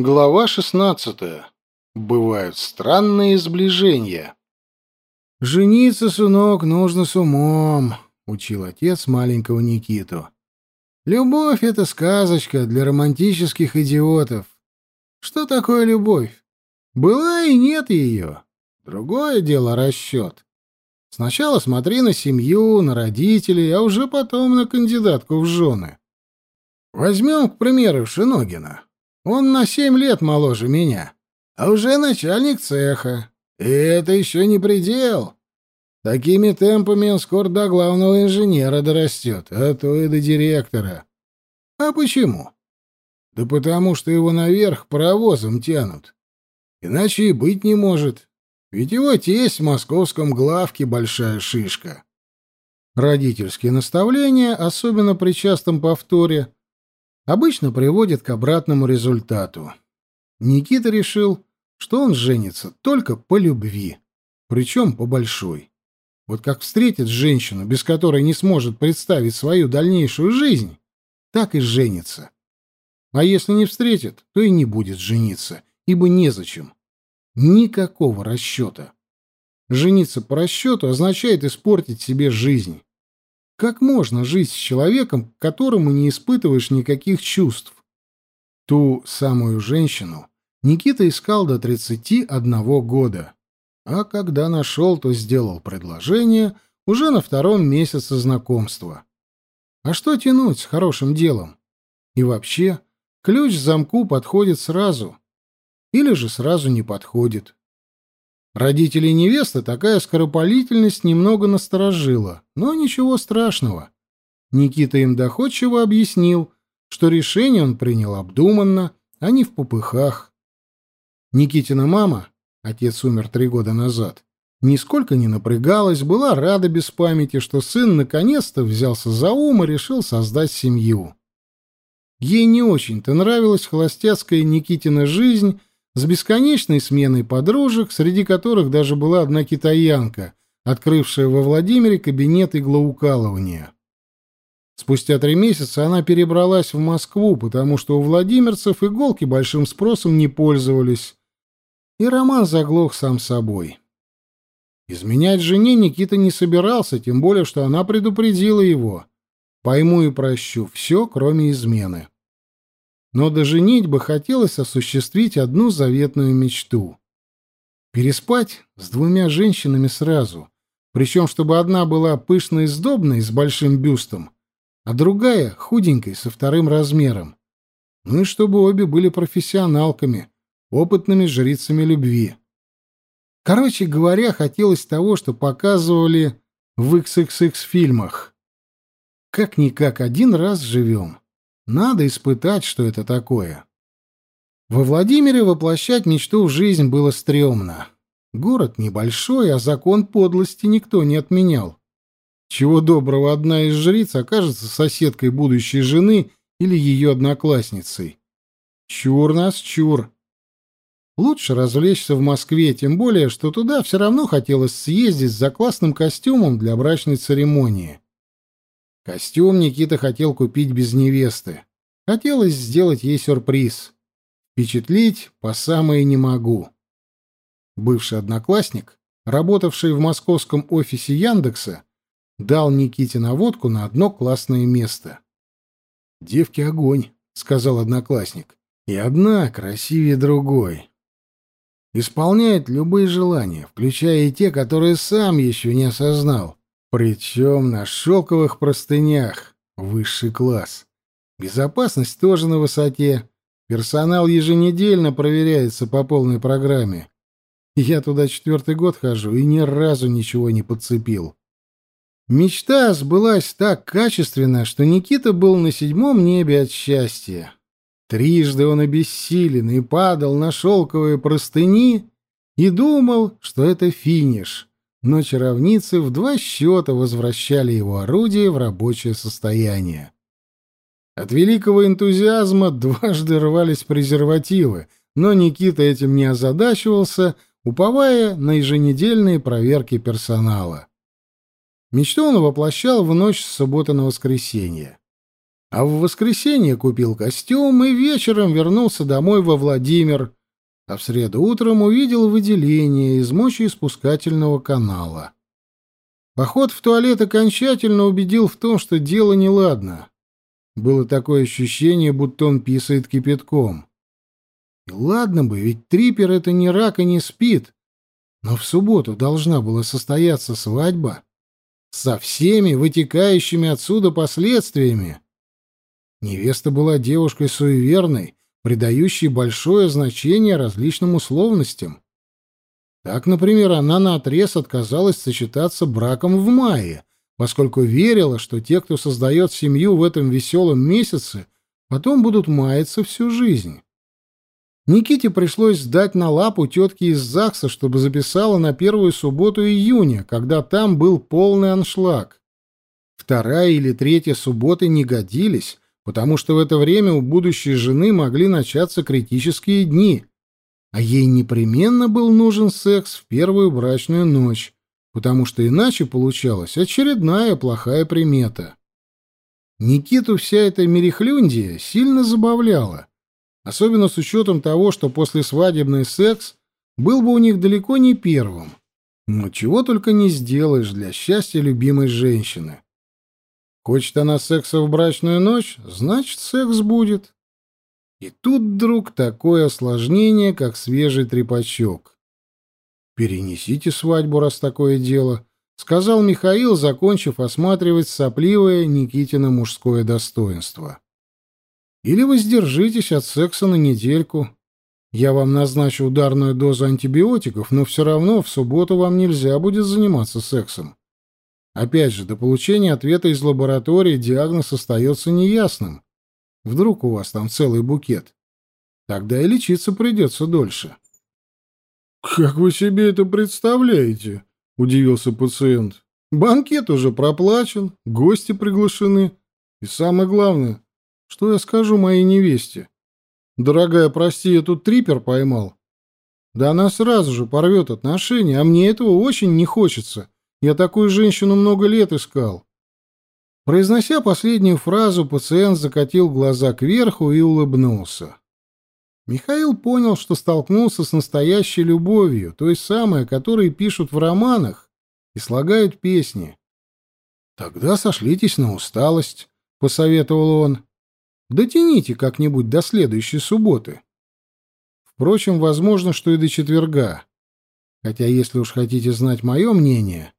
Глава 16. Бывают странные сближения. «Жениться, сынок, нужно с умом», — учил отец маленького Никиту. «Любовь — это сказочка для романтических идиотов. Что такое любовь? Была и нет ее. Другое дело — расчет. Сначала смотри на семью, на родителей, а уже потом на кандидатку в жены. Возьмем, к примеру, Шиногина. Он на семь лет моложе меня, а уже начальник цеха. И это еще не предел. Такими темпами он скоро до главного инженера дорастет, а то и до директора. А почему? Да потому что его наверх паровозом тянут. Иначе и быть не может. Ведь его тесть в московском главке большая шишка. Родительские наставления, особенно при частом повторе, обычно приводит к обратному результату. Никита решил, что он женится только по любви, причем по большой. Вот как встретит женщину, без которой не сможет представить свою дальнейшую жизнь, так и женится. А если не встретит, то и не будет жениться, ибо незачем. Никакого расчета. Жениться по расчету означает испортить себе жизнь. Как можно жить с человеком, к которому не испытываешь никаких чувств? Ту самую женщину Никита искал до 31 года. А когда нашел, то сделал предложение уже на втором месяце знакомства. А что тянуть с хорошим делом? И вообще, ключ к замку подходит сразу. Или же сразу не подходит. Родителей невесты такая скоропалительность немного насторожила, но ничего страшного. Никита им доходчиво объяснил, что решение он принял обдуманно, а не в попыхах. Никитина мама, отец умер три года назад, нисколько не напрягалась, была рада без памяти, что сын наконец-то взялся за ум и решил создать семью. Ей не очень-то нравилась холостяцкая Никитина жизнь с бесконечной сменой подружек, среди которых даже была одна китаянка, открывшая во Владимире кабинет иглоукалывания. Спустя три месяца она перебралась в Москву, потому что у владимирцев иголки большим спросом не пользовались, и роман заглох сам собой. Изменять жене Никита не собирался, тем более, что она предупредила его. «Пойму и прощу все, кроме измены» но до женитьбы хотелось осуществить одну заветную мечту. Переспать с двумя женщинами сразу, причем чтобы одна была пышной и с большим бюстом, а другая — худенькой, со вторым размером. Ну и чтобы обе были профессионалками, опытными жрицами любви. Короче говоря, хотелось того, что показывали в XXX-фильмах. Как-никак один раз живем. Надо испытать, что это такое. Во Владимире воплощать мечту в жизнь было стрёмно. Город небольшой, а закон подлости никто не отменял. Чего доброго, одна из жриц окажется соседкой будущей жены или ее одноклассницей. Чур нас, чур. Лучше развлечься в Москве, тем более, что туда все равно хотелось съездить за классным костюмом для брачной церемонии. Костюм Никита хотел купить без невесты. Хотелось сделать ей сюрприз. Впечатлить по самое не могу. Бывший одноклассник, работавший в московском офисе Яндекса, дал Никите наводку на одно классное место. «Девки огонь», — сказал одноклассник. «И одна красивее другой. Исполняет любые желания, включая и те, которые сам еще не осознал. Причем на шелковых простынях. Высший класс. Безопасность тоже на высоте. Персонал еженедельно проверяется по полной программе. Я туда четвертый год хожу и ни разу ничего не подцепил. Мечта сбылась так качественно, что Никита был на седьмом небе от счастья. Трижды он обессилен и падал на шелковые простыни и думал, что это финиш но чаровницы в два счета возвращали его орудие в рабочее состояние. От великого энтузиазма дважды рвались презервативы, но Никита этим не озадачивался, уповая на еженедельные проверки персонала. Мечту он воплощал в ночь с субботы на воскресенье. А в воскресенье купил костюм и вечером вернулся домой во Владимир, а в среду утром увидел выделение из мочеиспускательного канала. Поход в туалет окончательно убедил в том, что дело неладно. Было такое ощущение, будто он писает кипятком. И ладно бы, ведь трипер — это не рак и не спит. Но в субботу должна была состояться свадьба со всеми вытекающими отсюда последствиями. Невеста была девушкой суеверной, придающей большое значение различным условностям. Так, например, она наотрез отказалась сочетаться браком в мае, поскольку верила, что те, кто создает семью в этом веселом месяце, потом будут маяться всю жизнь. Никите пришлось сдать на лапу тетки из ЗАГСа, чтобы записала на первую субботу июня, когда там был полный аншлаг. Вторая или третья субботы не годились, потому что в это время у будущей жены могли начаться критические дни, а ей непременно был нужен секс в первую брачную ночь, потому что иначе получалась очередная плохая примета. Никиту вся эта мерехлюндия сильно забавляла, особенно с учетом того, что послесвадебный секс был бы у них далеко не первым. Но чего только не сделаешь для счастья любимой женщины. Хочет она секса в брачную ночь, значит, секс будет. И тут вдруг такое осложнение, как свежий трепачок. «Перенесите свадьбу, раз такое дело», — сказал Михаил, закончив осматривать сопливое Никитина мужское достоинство. «Или воздержитесь от секса на недельку. Я вам назначу ударную дозу антибиотиков, но все равно в субботу вам нельзя будет заниматься сексом. Опять же, до получения ответа из лаборатории диагноз остается неясным. Вдруг у вас там целый букет. Тогда и лечиться придется дольше. «Как вы себе это представляете?» — удивился пациент. «Банкет уже проплачен, гости приглашены. И самое главное, что я скажу моей невесте? Дорогая, прости, я тут трипер поймал. Да она сразу же порвет отношения, а мне этого очень не хочется. Я такую женщину много лет искал. Произнося последнюю фразу, пациент закатил глаза кверху и улыбнулся. Михаил понял, что столкнулся с настоящей любовью, той самой, о которой пишут в романах и слагают песни. «Тогда сошлитесь на усталость», — посоветовал он. «Дотяните как-нибудь до следующей субботы. Впрочем, возможно, что и до четверга. Хотя, если уж хотите знать мое мнение,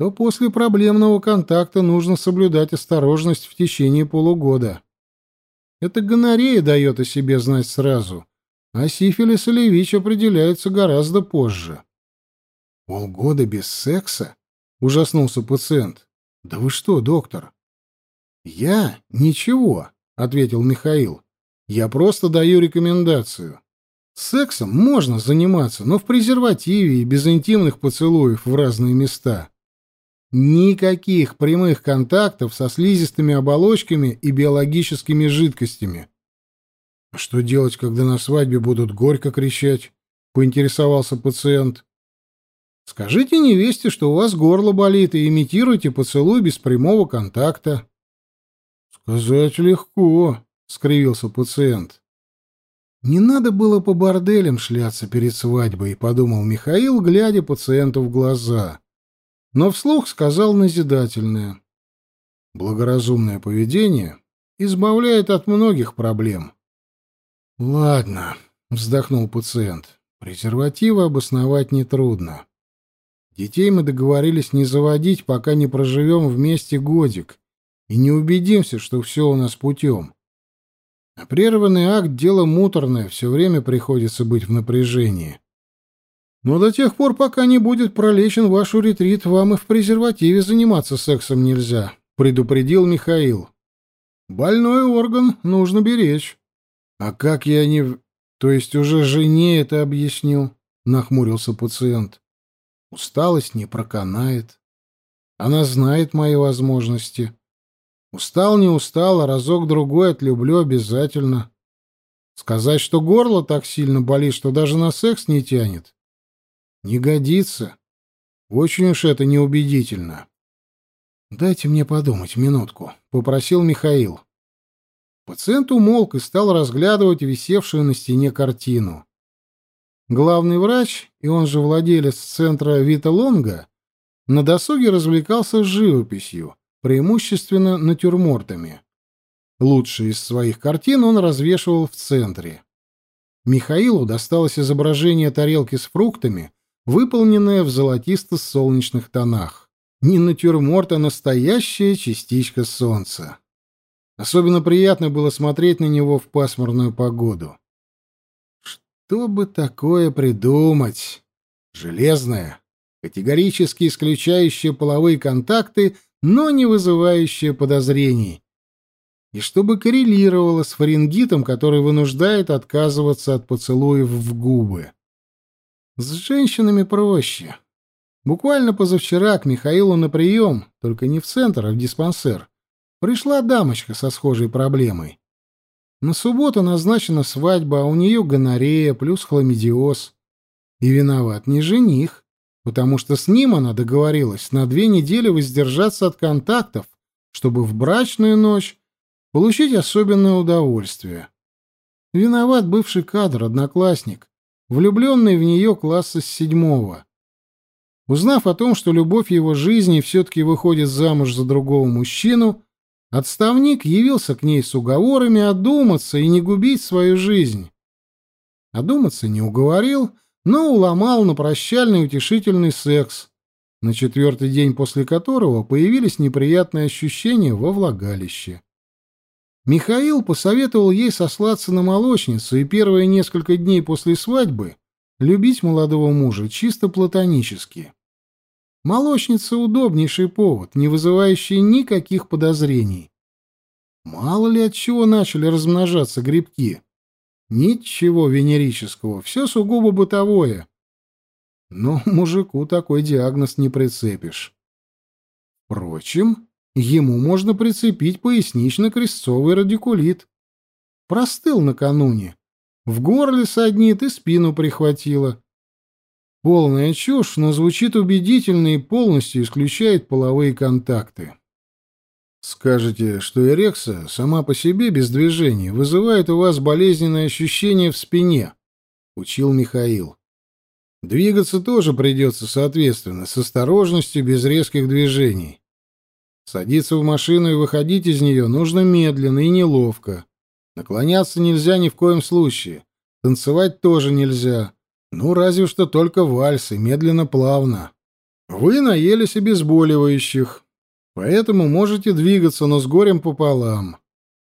то после проблемного контакта нужно соблюдать осторожность в течение полугода. Это гонорея дает о себе знать сразу, а сифилис или ВИЧ определяется гораздо позже. «Полгода без секса?» — ужаснулся пациент. «Да вы что, доктор?» «Я? Ничего», — ответил Михаил. «Я просто даю рекомендацию. Сексом можно заниматься, но в презервативе и без интимных поцелуев в разные места. Никаких прямых контактов со слизистыми оболочками и биологическими жидкостями. «А что делать, когда на свадьбе будут горько кричать? поинтересовался пациент. Скажите невесте, что у вас горло болит, и имитируйте поцелуй без прямого контакта. Сказать легко, скривился пациент. Не надо было по борделям шляться перед свадьбой, подумал Михаил, глядя пациенту в глаза но вслух сказал назидательное. Благоразумное поведение избавляет от многих проблем. «Ладно», — вздохнул пациент, — «презервативы обосновать нетрудно. Детей мы договорились не заводить, пока не проживем вместе годик и не убедимся, что все у нас путем. А прерванный акт — дело муторное, все время приходится быть в напряжении. Но до тех пор, пока не будет пролечен ваш ретрит, вам и в презервативе заниматься сексом нельзя, предупредил Михаил. Больной орган нужно беречь. А как я не... То есть уже жене это объяснил, нахмурился пациент. Усталость не проканает. Она знает мои возможности. Устал, не устал, а разок-другой отлюблю обязательно. Сказать, что горло так сильно болит, что даже на секс не тянет, не годится. Очень уж это неубедительно. Дайте мне подумать минутку, попросил Михаил. Пациент умолк и стал разглядывать висевшую на стене картину. Главный врач, и он же владелец центра Вита Лонга, на досуге развлекался живописью, преимущественно натюрмортами. Лучшие из своих картин он развешивал в центре. Михаилу досталось изображение тарелки с фруктами, выполненное в золотисто-солнечных тонах. Не натюрморт, а настоящая частичка солнца. Особенно приятно было смотреть на него в пасмурную погоду. Что бы такое придумать? Железное, категорически исключающее половые контакты, но не вызывающее подозрений. И чтобы коррелировало с фарингитом, который вынуждает отказываться от поцелуев в губы. С женщинами проще. Буквально позавчера к Михаилу на прием, только не в центр, а в диспансер, Пришла дамочка со схожей проблемой. На субботу назначена свадьба, а у нее гонорея плюс хламидиоз. И виноват не жених, потому что с ним она договорилась на две недели воздержаться от контактов, чтобы в брачную ночь получить особенное удовольствие. Виноват бывший кадр, одноклассник, влюбленный в нее класса с седьмого. Узнав о том, что любовь его жизни все-таки выходит замуж за другого мужчину, Отставник явился к ней с уговорами одуматься и не губить свою жизнь. Одуматься не уговорил, но уломал на прощальный утешительный секс, на четвертый день после которого появились неприятные ощущения во влагалище. Михаил посоветовал ей сослаться на молочницу и первые несколько дней после свадьбы любить молодого мужа чисто платонически. Молочница — удобнейший повод, не вызывающий никаких подозрений. Мало ли от чего начали размножаться грибки. Ничего венерического, все сугубо бытовое. Но мужику такой диагноз не прицепишь. Впрочем, ему можно прицепить пояснично-крестцовый радикулит. Простыл накануне. В горле саднит и спину прихватило. Полная чушь, но звучит убедительно и полностью исключает половые контакты. Скажете, что эрекция сама по себе без движений вызывает у вас болезненное ощущение в спине, учил Михаил. Двигаться тоже придется соответственно, с осторожностью, без резких движений. Садиться в машину и выходить из нее нужно медленно и неловко. Наклоняться нельзя ни в коем случае. Танцевать тоже нельзя. Ну, разве что только вальсы, медленно, плавно. Вы наелись обезболивающих, поэтому можете двигаться, но с горем пополам.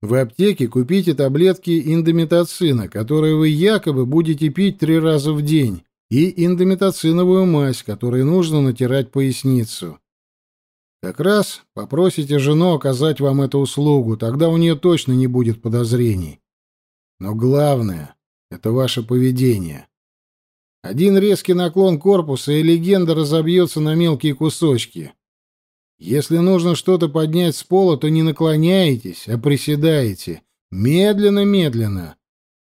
В аптеке купите таблетки индомитоцина, которые вы якобы будете пить три раза в день, и индомитоциновую мазь, которой нужно натирать поясницу. Как раз попросите жену оказать вам эту услугу, тогда у нее точно не будет подозрений. Но главное — это ваше поведение. Один резкий наклон корпуса, и легенда разобьется на мелкие кусочки. Если нужно что-то поднять с пола, то не наклоняйтесь, а приседаете. Медленно-медленно.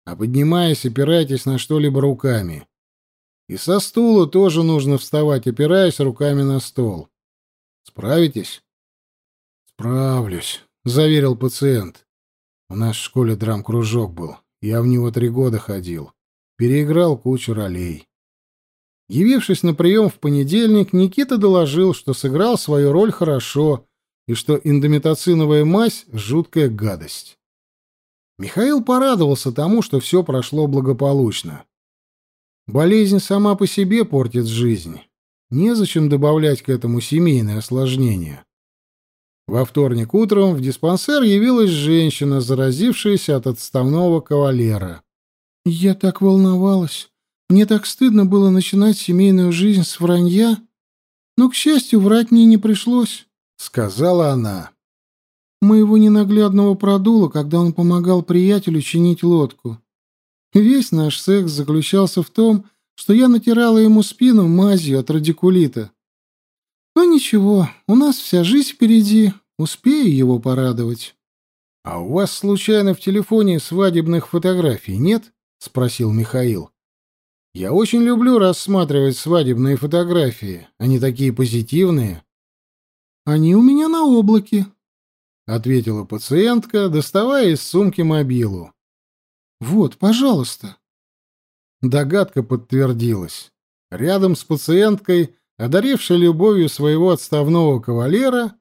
А поднимаясь, опирайтесь на что-либо руками. И со стула тоже нужно вставать, опираясь руками на стол. Справитесь? Справлюсь, заверил пациент. У нас в школе драм-кружок был. Я в него три года ходил переиграл кучу ролей. Явившись на прием в понедельник, Никита доложил, что сыграл свою роль хорошо и что индомитоциновая мазь — жуткая гадость. Михаил порадовался тому, что все прошло благополучно. Болезнь сама по себе портит жизнь. Незачем добавлять к этому семейное осложнение. Во вторник утром в диспансер явилась женщина, заразившаяся от отставного кавалера. Я так волновалась. Мне так стыдно было начинать семейную жизнь с вранья. Но, к счастью, врать мне не пришлось, — сказала она. Моего ненаглядного продула, когда он помогал приятелю чинить лодку. Весь наш секс заключался в том, что я натирала ему спину мазью от радикулита. Но ничего, у нас вся жизнь впереди, успею его порадовать. — А у вас, случайно, в телефоне свадебных фотографий нет? — спросил Михаил. «Я очень люблю рассматривать свадебные фотографии. Они такие позитивные». «Они у меня на облаке». — ответила пациентка, доставая из сумки мобилу. «Вот, пожалуйста». Догадка подтвердилась. Рядом с пациенткой, одарившей любовью своего отставного кавалера,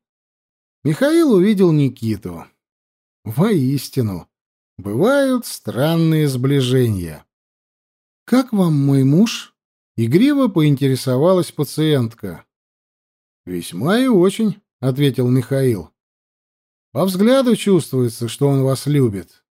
Михаил увидел Никиту. Воистину, бывают странные сближения. «Как вам мой муж?» — игриво поинтересовалась пациентка. «Весьма и очень», — ответил Михаил. По взгляду чувствуется, что он вас любит.